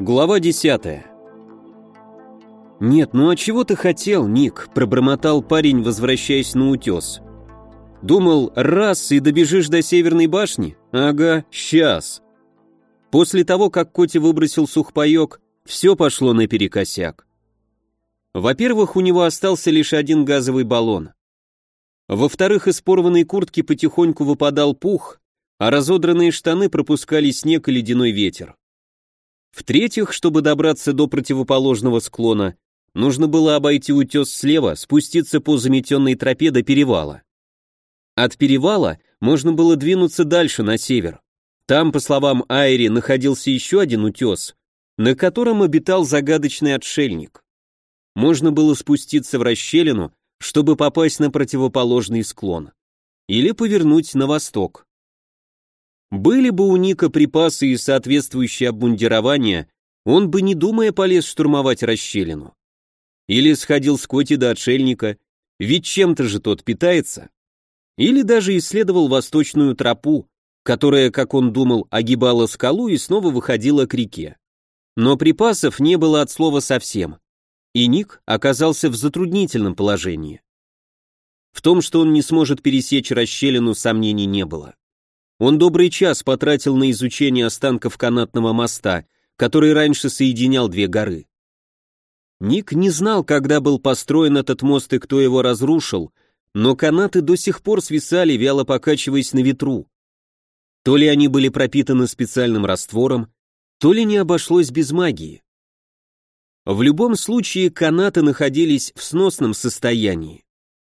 Глава 10. «Нет, ну а чего ты хотел, Ник?» – пробормотал парень, возвращаясь на утес. «Думал, раз и добежишь до Северной башни? Ага, сейчас». После того, как Коти выбросил сухпайок, все пошло наперекосяк. Во-первых, у него остался лишь один газовый баллон. Во-вторых, из порванной куртки потихоньку выпадал пух, а разодранные штаны пропускали снег и ледяной ветер. В-третьих, чтобы добраться до противоположного склона, нужно было обойти утес слева, спуститься по заметенной тропе до перевала. От перевала можно было двинуться дальше, на север. Там, по словам Айри, находился еще один утес, на котором обитал загадочный отшельник. Можно было спуститься в расщелину, чтобы попасть на противоположный склон. Или повернуть на восток. Были бы у Ника припасы и соответствующее обмундирование, он бы, не думая, полез штурмовать расщелину. Или сходил с Коти до отшельника, ведь чем-то же тот питается. Или даже исследовал восточную тропу, которая, как он думал, огибала скалу и снова выходила к реке. Но припасов не было от слова совсем, и Ник оказался в затруднительном положении. В том, что он не сможет пересечь расщелину, сомнений не было. Он добрый час потратил на изучение останков канатного моста, который раньше соединял две горы. Ник не знал, когда был построен этот мост и кто его разрушил, но канаты до сих пор свисали, вяло покачиваясь на ветру. То ли они были пропитаны специальным раствором, то ли не обошлось без магии. В любом случае канаты находились в сносном состоянии.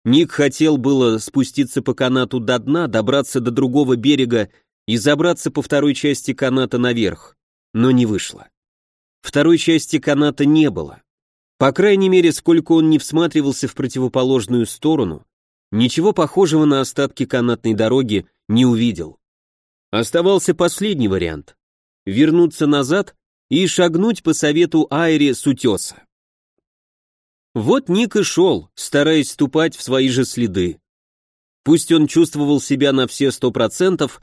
Ник хотел было спуститься по канату до дна, добраться до другого берега и забраться по второй части каната наверх, но не вышло. Второй части каната не было. По крайней мере, сколько он не всматривался в противоположную сторону, ничего похожего на остатки канатной дороги не увидел. Оставался последний вариант — вернуться назад и шагнуть по совету Айри с утеса. Вот Ник и шел, стараясь ступать в свои же следы. Пусть он чувствовал себя на все сто процентов,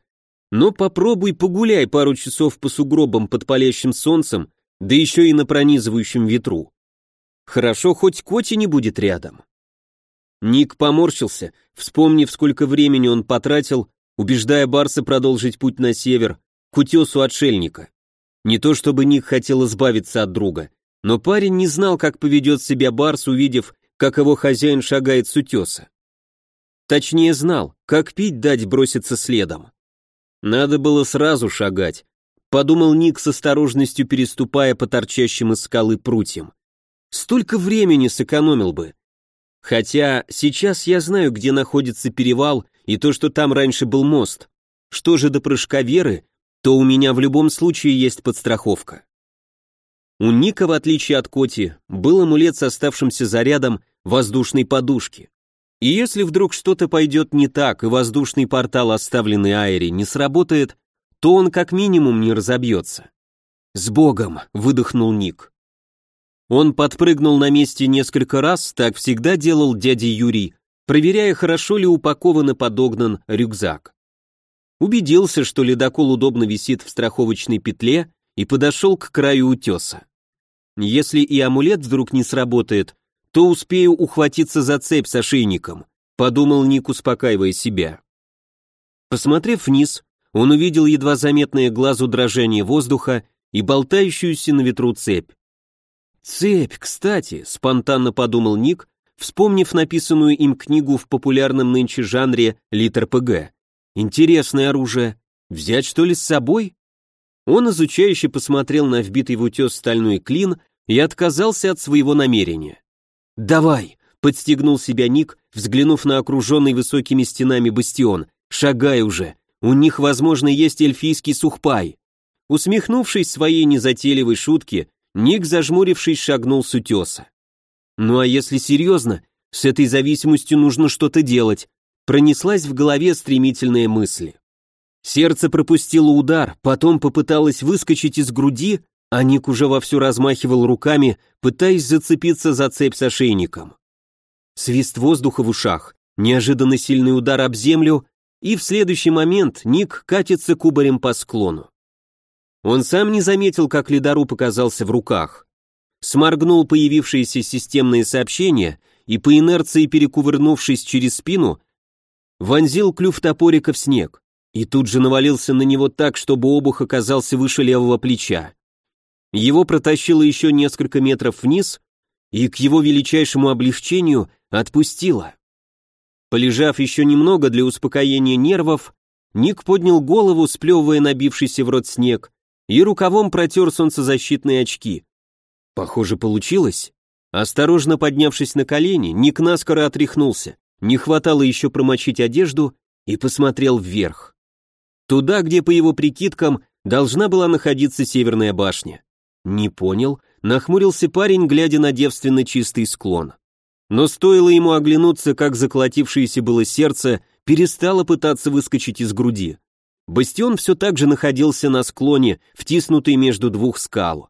но попробуй погуляй пару часов по сугробам под палящим солнцем, да еще и на пронизывающем ветру. Хорошо, хоть Коти не будет рядом. Ник поморщился, вспомнив, сколько времени он потратил, убеждая Барса продолжить путь на север, к утесу отшельника. Не то чтобы Ник хотел избавиться от друга, но парень не знал, как поведет себя Барс, увидев, как его хозяин шагает с утеса. Точнее знал, как пить дать броситься следом. Надо было сразу шагать, подумал Ник с осторожностью переступая по торчащим из скалы прутьям. Столько времени сэкономил бы. Хотя сейчас я знаю, где находится перевал и то, что там раньше был мост. Что же до прыжка веры, то у меня в любом случае есть подстраховка. У Ника, в отличие от Коти, был амулет с оставшимся зарядом воздушной подушки. И если вдруг что-то пойдет не так, и воздушный портал, оставленный Айри, не сработает, то он как минимум не разобьется. «С Богом!» — выдохнул Ник. Он подпрыгнул на месте несколько раз, так всегда делал дядя Юрий, проверяя, хорошо ли упакован и подогнан рюкзак. Убедился, что ледокол удобно висит в страховочной петле, и подошел к краю утеса. Если и амулет вдруг не сработает, то успею ухватиться за цепь с ошейником, подумал Ник, успокаивая себя. Посмотрев вниз, он увидел едва заметное глазу дрожание воздуха и болтающуюся на ветру цепь. «Цепь, кстати», — спонтанно подумал Ник, вспомнив написанную им книгу в популярном нынче жанре литр ПГ. «Интересное оружие. Взять что ли с собой?» Он изучающе посмотрел на вбитый в утес стальной клин и отказался от своего намерения. «Давай!» — подстегнул себя Ник, взглянув на окруженный высокими стенами бастион. «Шагай уже! У них, возможно, есть эльфийский сухпай!» Усмехнувшись своей незатейливой шутке, Ник, зажмурившись, шагнул с утеса. «Ну а если серьезно, с этой зависимостью нужно что-то делать», пронеслась в голове стремительная мысль. Сердце пропустило удар, потом попыталось выскочить из груди, а Ник уже вовсю размахивал руками, пытаясь зацепиться за цепь с ошейником. Свист воздуха в ушах, неожиданно сильный удар об землю, и в следующий момент Ник катится кубарем по склону. Он сам не заметил, как ледоруб оказался в руках. Сморгнул появившееся системное сообщение и по инерции перекувырнувшись через спину, вонзил клюв топорика в снег и тут же навалился на него так, чтобы обух оказался выше левого плеча. Его протащило еще несколько метров вниз и к его величайшему облегчению отпустило. Полежав еще немного для успокоения нервов, Ник поднял голову, сплевывая набившийся в рот снег, и рукавом протер солнцезащитные очки. Похоже, получилось. Осторожно поднявшись на колени, Ник наскоро отряхнулся. Не хватало еще промочить одежду и посмотрел вверх. Туда, где, по его прикидкам, должна была находиться северная башня. Не понял, нахмурился парень, глядя на девственно чистый склон. Но стоило ему оглянуться, как заколотившееся было сердце перестало пытаться выскочить из груди. Бастион все так же находился на склоне, втиснутый между двух скал.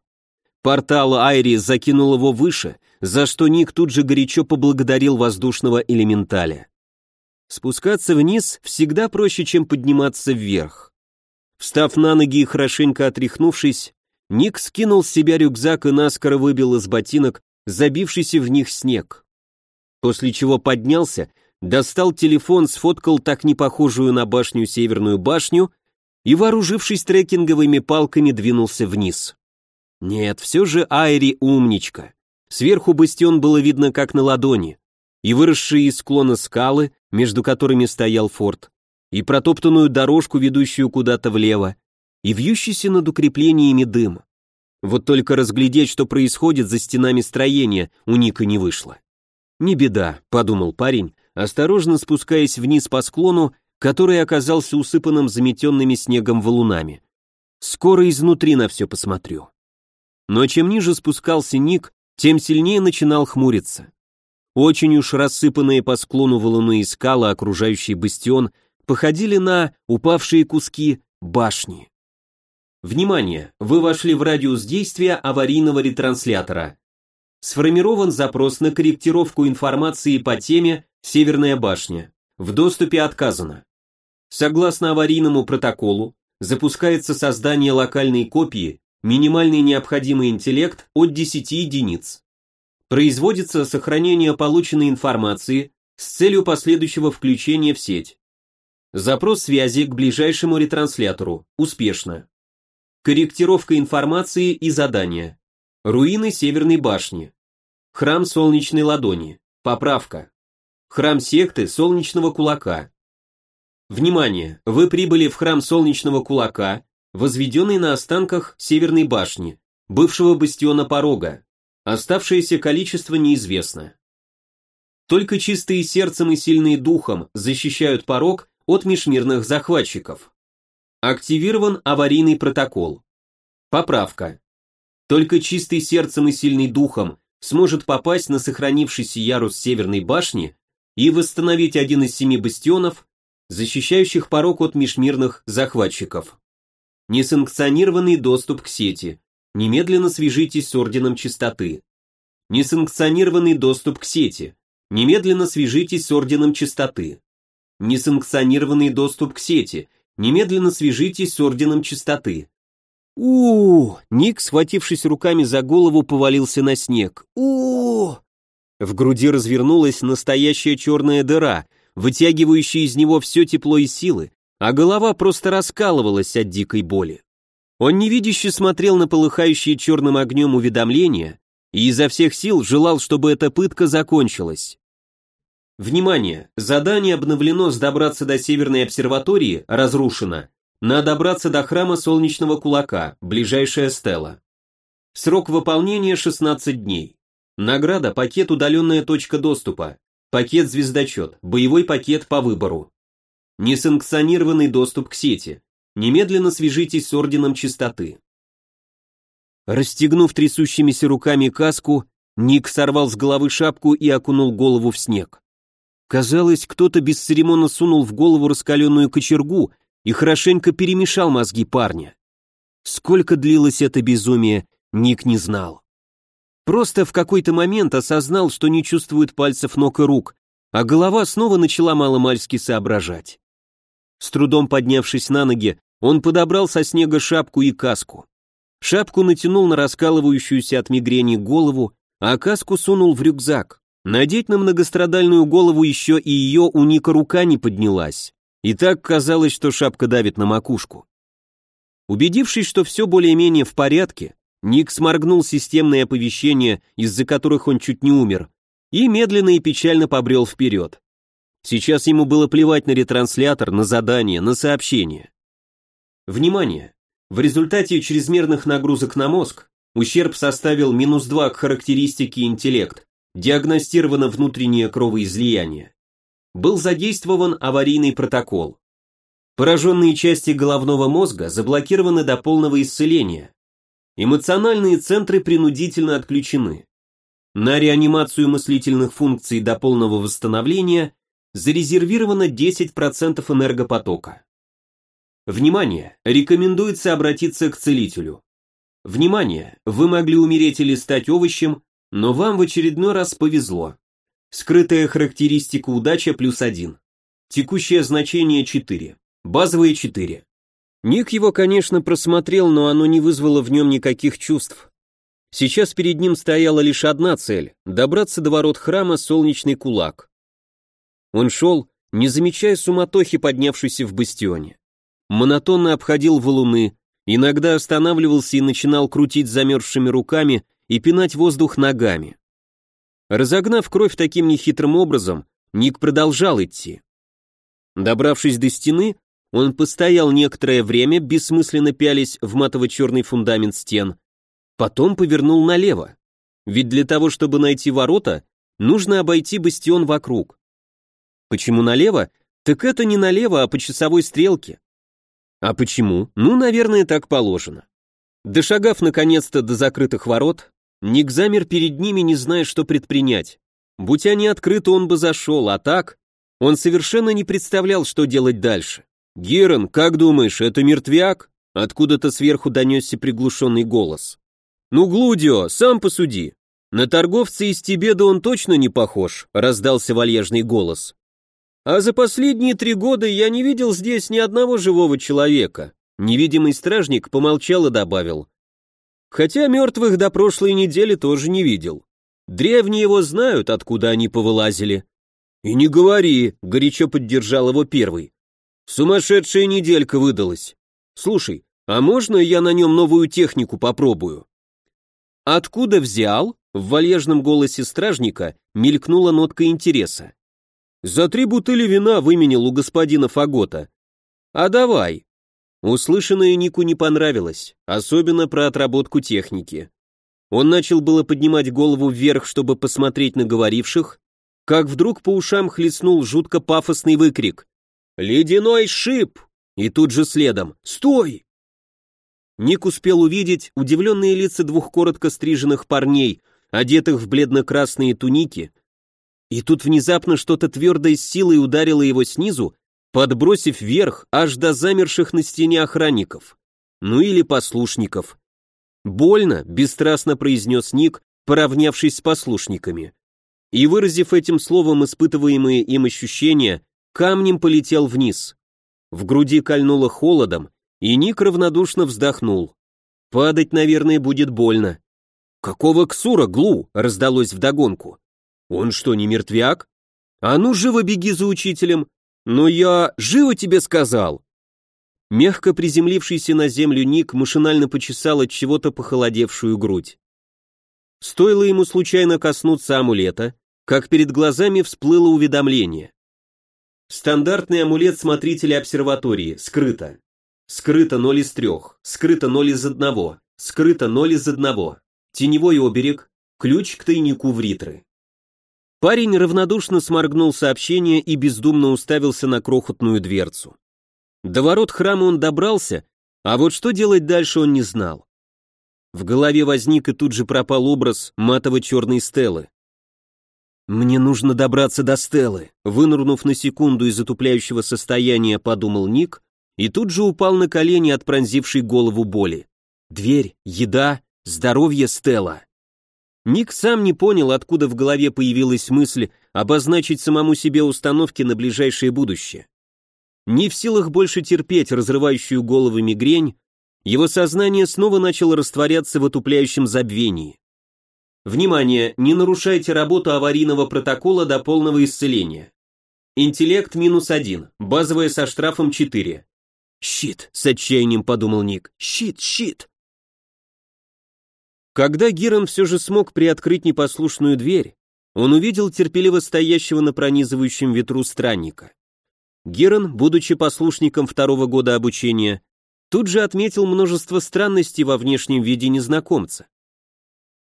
Портал Айри закинул его выше, за что Ник тут же горячо поблагодарил воздушного элементаля. Спускаться вниз всегда проще, чем подниматься вверх. Встав на ноги и хорошенько отряхнувшись, Ник скинул с себя рюкзак и наскоро выбил из ботинок забившийся в них снег. После чего поднялся, достал телефон, сфоткал так не похожую на башню северную башню и, вооружившись трекинговыми палками, двинулся вниз. Нет, все же Айри умничка. Сверху бастион было видно как на ладони, и выросшие из склона скалы, между которыми стоял форт, и протоптанную дорожку, ведущую куда-то влево, и вьющийся над укреплениями дым. Вот только разглядеть, что происходит за стенами строения, у Ника не вышло. «Не беда», — подумал парень, осторожно спускаясь вниз по склону, который оказался усыпанным заметенными снегом валунами. «Скоро изнутри на все посмотрю». Но чем ниже спускался Ник, тем сильнее начинал хмуриться. Очень уж рассыпанные по склону валуны и скалы, окружающие бастион, походили на упавшие куски башни. Внимание! Вы вошли в радиус действия аварийного ретранслятора. Сформирован запрос на корректировку информации по теме «Северная башня». В доступе отказано. Согласно аварийному протоколу, запускается создание локальной копии, минимальный необходимый интеллект от 10 единиц. Производится сохранение полученной информации с целью последующего включения в сеть. Запрос связи к ближайшему ретранслятору. Успешно. Корректировка информации и задания. Руины Северной башни. Храм Солнечной ладони. Поправка. Храм секты Солнечного кулака. Внимание! Вы прибыли в храм Солнечного кулака, возведенный на останках Северной башни, бывшего бастиона порога. Оставшееся количество неизвестно. Только чистые сердцем и сильные духом защищают порог от межмирных захватчиков. Активирован аварийный протокол. Поправка. Только чистый сердцем и сильный духом сможет попасть на сохранившийся ярус Северной башни и восстановить один из семи бастионов, защищающих порог от межмирных захватчиков. Несанкционированный доступ к сети. Немедленно свяжитесь с Орденом Чистоты. Несанкционированный доступ к сети. Немедленно свяжитесь с Орденом Чистоты. Несанкционированный доступ к сети. Немедленно свяжитесь с Орденом Чистоты. у, -у, Ник, схватившись руками за голову, повалился на снег. у, -у, В груди развернулась настоящая черная дыра, вытягивающая из него все тепло и силы, а голова просто раскалывалась от дикой боли. Он невидяще смотрел на полыхающие черным огнем уведомления и изо всех сил желал, чтобы эта пытка закончилась. Внимание! Задание обновлено с добраться до Северной обсерватории, разрушено, на добраться до храма Солнечного Кулака, ближайшая стела. Срок выполнения 16 дней. Награда – пакет «Удаленная точка доступа», пакет «Звездочет», боевой пакет по выбору. Несанкционированный доступ к сети. Немедленно свяжитесь с Орденом Чистоты. Расстегнув трясущимися руками каску, Ник сорвал с головы шапку и окунул голову в снег. Казалось, кто-то бесцеремонно сунул в голову раскаленную кочергу и хорошенько перемешал мозги парня. Сколько длилось это безумие, Ник не знал. Просто в какой-то момент осознал, что не чувствует пальцев ног и рук, а голова снова начала маломальски соображать. С трудом поднявшись на ноги, Он подобрал со снега шапку и каску. Шапку натянул на раскалывающуюся от мигрени голову, а каску сунул в рюкзак. Надеть на многострадальную голову еще и ее у Ника рука не поднялась. И так казалось, что шапка давит на макушку. Убедившись, что все более-менее в порядке, Ник сморгнул системные оповещения, из-за которых он чуть не умер, и медленно и печально побрел вперед. Сейчас ему было плевать на ретранслятор, на задание, на сообщение. Внимание! В результате чрезмерных нагрузок на мозг ущерб составил минус 2 к характеристике интеллект, диагностировано внутреннее кровоизлияние. Был задействован аварийный протокол. Пораженные части головного мозга заблокированы до полного исцеления. Эмоциональные центры принудительно отключены. На реанимацию мыслительных функций до полного восстановления зарезервировано 10% энергопотока. Внимание! Рекомендуется обратиться к целителю. Внимание! Вы могли умереть или стать овощем, но вам в очередной раз повезло. Скрытая характеристика удача плюс 1. Текущее значение 4. Базовые 4. Ник его, конечно, просмотрел, но оно не вызвало в нем никаких чувств. Сейчас перед ним стояла лишь одна цель – добраться до ворот храма Солнечный Кулак. Он шел, не замечая суматохи, поднявшейся в бастионе. Монотонно обходил валуны, иногда останавливался и начинал крутить замерзшими руками и пинать воздух ногами. Разогнав кровь таким нехитрым образом, Ник продолжал идти. Добравшись до стены, он постоял некоторое время, бессмысленно пялись в матово-черный фундамент стен, потом повернул налево. Ведь для того, чтобы найти ворота, нужно обойти бастион вокруг. Почему налево? Так это не налево, а по часовой стрелке. А почему? Ну, наверное, так положено. Дошагав наконец-то до закрытых ворот, Ник замер перед ними, не зная, что предпринять. Будь они открыты, он бы зашел, а так... Он совершенно не представлял, что делать дальше. «Герон, как думаешь, это мертвяк?» Откуда-то сверху донесся приглушенный голос. «Ну, Глудио, сам посуди. На торговца из Тибеда он точно не похож», раздался вальяжный голос. А за последние три года я не видел здесь ни одного живого человека. Невидимый стражник помолчал и добавил. Хотя мертвых до прошлой недели тоже не видел. Древние его знают, откуда они повылазили. И не говори, горячо поддержал его первый. Сумасшедшая неделька выдалась. Слушай, а можно я на нем новую технику попробую? Откуда взял? В вальяжном голосе стражника мелькнула нотка интереса. За три бутыли вина выменил у господина Фагота. А давай. Услышанное Нику не понравилось, особенно про отработку техники. Он начал было поднимать голову вверх, чтобы посмотреть на говоривших, как вдруг по ушам хлестнул жутко пафосный выкрик. «Ледяной шип!» И тут же следом «Стой!» Ник успел увидеть удивленные лица двух коротко стриженных парней, одетых в бледно-красные туники, и тут внезапно что-то твердое с силой ударило его снизу, подбросив вверх аж до замерших на стене охранников. Ну или послушников. «Больно», — бесстрастно произнес Ник, поравнявшись с послушниками. И, выразив этим словом испытываемые им ощущения, камнем полетел вниз. В груди кольнуло холодом, и Ник равнодушно вздохнул. «Падать, наверное, будет больно». «Какого ксура, Глу?» — раздалось вдогонку. Он что, не мертвяк? А ну, живо беги за учителем. Но я живо тебе сказал. Мягко приземлившийся на землю Ник машинально почесал от чего-то похолодевшую грудь. Стоило ему случайно коснуться амулета, как перед глазами всплыло уведомление. Стандартный амулет смотрителя обсерватории, скрыто. Скрыто 0 из 3, скрыто 0 из 1, скрыто 0 из 1. Теневой оберег, ключ к тайнику в ритры. Парень равнодушно сморгнул сообщение и бездумно уставился на крохотную дверцу. До ворот храма он добрался, а вот что делать дальше он не знал. В голове возник и тут же пропал образ матово-черной стелы. «Мне нужно добраться до стелы», вынырнув на секунду из затупляющего состояния, подумал Ник и тут же упал на колени от пронзившей голову боли. «Дверь, еда, здоровье Стелла». Ник сам не понял, откуда в голове появилась мысль обозначить самому себе установки на ближайшее будущее. Не в силах больше терпеть разрывающую головы мигрень, его сознание снова начало растворяться в отупляющем забвении. Внимание, не нарушайте работу аварийного протокола до полного исцеления. Интеллект минус один, базовая со штрафом 4. «Щит!» — с отчаянием подумал Ник. «Щит, щит!» Когда Гирон все же смог приоткрыть непослушную дверь, он увидел терпеливо стоящего на пронизывающем ветру странника. Герон, будучи послушником второго года обучения, тут же отметил множество странностей во внешнем виде незнакомца.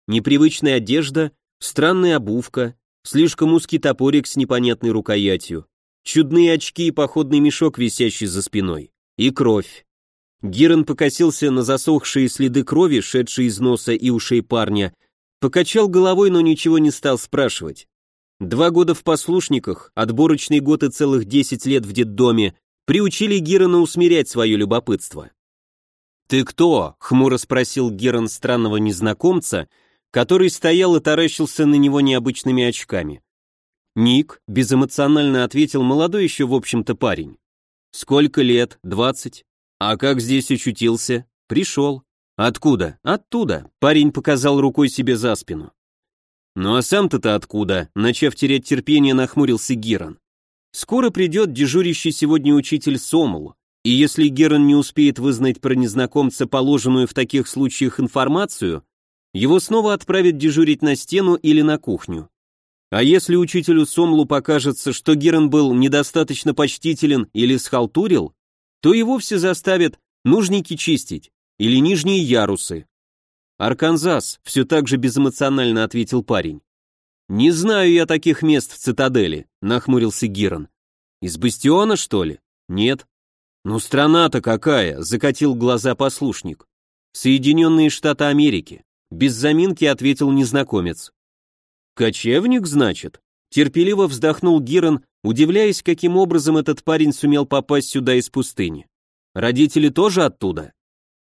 Непривычная одежда, странная обувка, слишком узкий топорик с непонятной рукоятью, чудные очки и походный мешок, висящий за спиной, и кровь. Гирон покосился на засохшие следы крови, шедшие из носа и ушей парня, покачал головой, но ничего не стал спрашивать. Два года в послушниках, отборочный год и целых десять лет в детдоме приучили Гирона усмирять свое любопытство. «Ты кто?» — хмуро спросил Герон странного незнакомца, который стоял и таращился на него необычными очками. «Ник», — безэмоционально ответил молодой еще, в общем-то, парень. «Сколько лет? Двадцать? А как здесь очутился? Пришел. Откуда? Оттуда», — парень показал рукой себе за спину. «Ну а сам-то-то откуда?» — начав терять терпение, нахмурился Герон. «Скоро придет дежурящий сегодня учитель Сомул, и если Герон не успеет вызнать про незнакомца положенную в таких случаях информацию, его снова отправят дежурить на стену или на кухню. А если учителю Сомлу покажется, что Герон был недостаточно почтителен или схалтурил, то и вовсе заставят нужники чистить или нижние ярусы. Арканзас, все так же безэмоционально ответил парень. Не знаю я таких мест в цитадели, нахмурился Гирон. Из бастиона, что ли? Нет. Ну страна-то какая, закатил глаза послушник. Соединенные Штаты Америки. Без заминки ответил незнакомец. Кочевник, значит? Терпеливо вздохнул Гирон, удивляясь, каким образом этот парень сумел попасть сюда из пустыни. Родители тоже оттуда?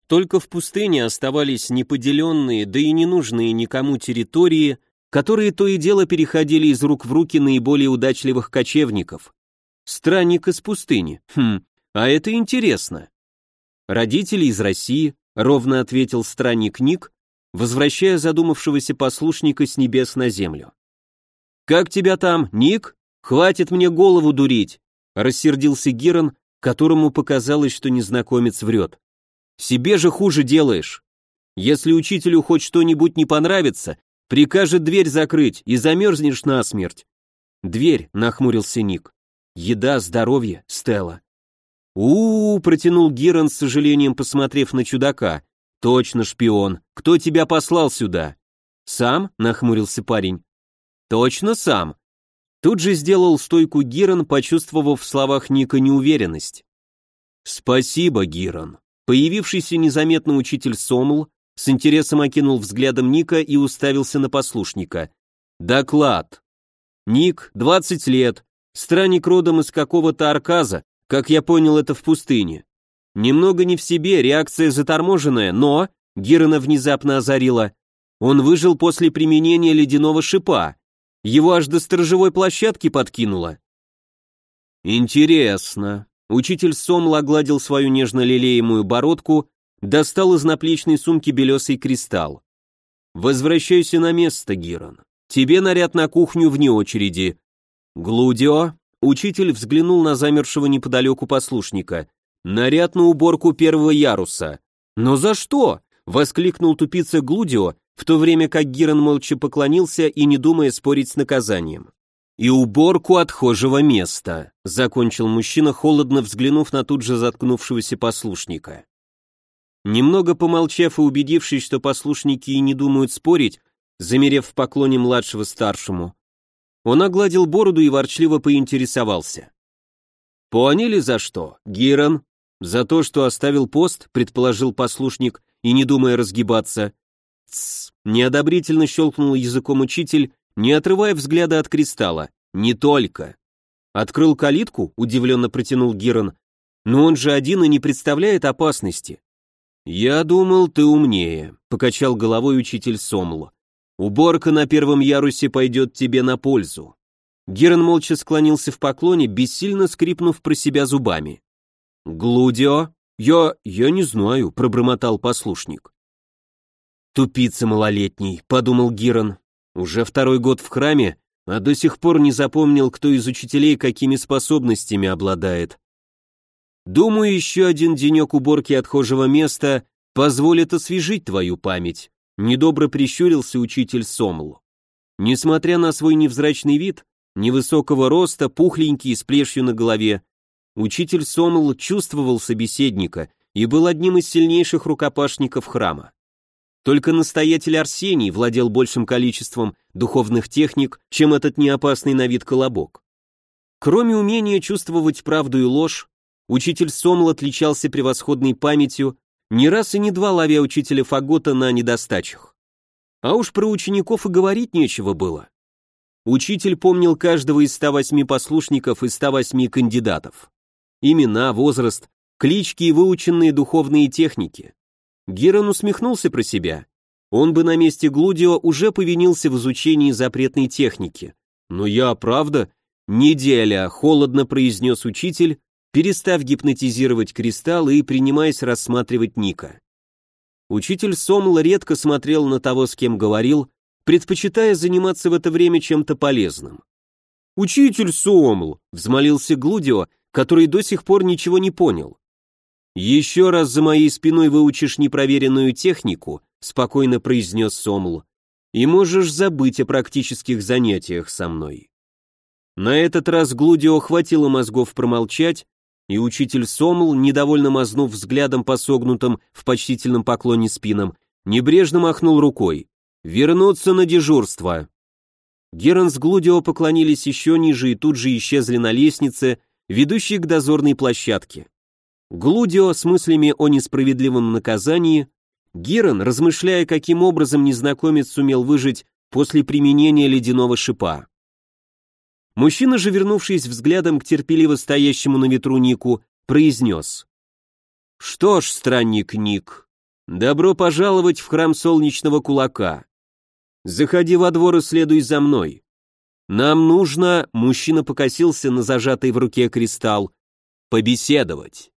Только в пустыне оставались неподеленные, да и ненужные никому территории, которые то и дело переходили из рук в руки наиболее удачливых кочевников. Странник из пустыни. Хм, а это интересно. Родители из России, ровно ответил странник Ник, возвращая задумавшегося послушника с небес на землю. «Как тебя там, Ник? Хватит мне голову дурить!» рассердился Гирон, которому показалось, что незнакомец врет. «Себе же хуже делаешь. Если учителю хоть что-нибудь не понравится, прикажет дверь закрыть и замерзнешь насмерть». «Дверь», — нахмурился Ник. «Еда, здоровье, Стелла». «У-у-у», — протянул Гирон с сожалением, посмотрев на чудака. «Точно шпион. Кто тебя послал сюда?» «Сам?» — нахмурился парень. «Точно сам». Тут же сделал стойку Гирон, почувствовав в словах Ника неуверенность. «Спасибо, Гирон». Появившийся незаметно учитель Сомл с интересом окинул взглядом Ника и уставился на послушника. «Доклад. Ник, 20 лет, странник родом из какого-то Арказа, как я понял, это в пустыне. Немного не в себе, реакция заторможенная, но, Гирона внезапно озарила, он выжил после применения ледяного шипа. Его аж до сторожевой площадки подкинуло. Интересно. Учитель Сомл огладил свою нежно-лелеемую бородку, достал из наплечной сумки белесый кристалл. «Возвращайся на место, Гирон. Тебе наряд на кухню вне очереди». «Глудио?» Учитель взглянул на замершего неподалеку послушника. Наряд на уборку первого яруса. Но за что? Воскликнул тупица Глудио, в то время как Гирон молча поклонился и не думая спорить с наказанием. И уборку отхожего места, закончил мужчина, холодно взглянув на тут же заткнувшегося послушника. Немного помолчав и убедившись, что послушники и не думают спорить, замерев в поклоне младшего старшему, он огладил бороду и ворчливо поинтересовался. «Поняли за что, Гирон?» «За то, что оставил пост», — предположил послушник, и не думая разгибаться. «Тссс», — неодобрительно щелкнул языком учитель, не отрывая взгляда от кристалла. «Не только». «Открыл калитку?» — удивленно протянул Гирон. «Но он же один и не представляет опасности». «Я думал, ты умнее», — покачал головой учитель Сомл. «Уборка на первом ярусе пойдет тебе на пользу. Герон молча склонился в поклоне, бессильно скрипнув про себя зубами. «Глудио?» «Я... я не знаю», — пробормотал послушник. «Тупица малолетний», — подумал Гирон. «Уже второй год в храме, а до сих пор не запомнил, кто из учителей какими способностями обладает. Думаю, еще один денек уборки отхожего места позволит освежить твою память», — недобро прищурился учитель Сомл. Несмотря на свой невзрачный вид, невысокого роста, пухленький, с плешью на голове, Учитель Сомл чувствовал собеседника и был одним из сильнейших рукопашников храма. Только настоятель Арсений владел большим количеством духовных техник, чем этот неопасный на вид колобок. Кроме умения чувствовать правду и ложь, учитель Сомл отличался превосходной памятью, не раз и не два ловя учителя Фагота на недостачах. А уж про учеников и говорить нечего было. Учитель помнил каждого из 108 послушников и 108 кандидатов имена, возраст, клички и выученные духовные техники. Герон усмехнулся про себя. Он бы на месте Глудио уже повинился в изучении запретной техники. Но я, правда, неделя, холодно произнес учитель, перестав гипнотизировать кристалл и принимаясь рассматривать Ника. Учитель Сомл редко смотрел на того, с кем говорил, предпочитая заниматься в это время чем-то полезным. «Учитель Сомл!» — взмолился Глудио, который до сих пор ничего не понял. «Еще раз за моей спиной выучишь непроверенную технику», спокойно произнес Сомл, «и можешь забыть о практических занятиях со мной». На этот раз Глудио хватило мозгов промолчать, и учитель Сомл, недовольно мазнув взглядом по согнутым в почтительном поклоне спинам, небрежно махнул рукой. «Вернуться на дежурство». Герон с Глудио поклонились еще ниже и тут же исчезли на лестнице, ведущий к дозорной площадке. Глудио с мыслями о несправедливом наказании, Гирон, размышляя, каким образом незнакомец сумел выжить после применения ледяного шипа. Мужчина же, вернувшись взглядом к терпеливо стоящему на ветру Нику, произнес. «Что ж, странник Ник, добро пожаловать в храм солнечного кулака. Заходи во двор и следуй за мной. Нам нужно, мужчина покосился на зажатый в руке кристалл, побеседовать.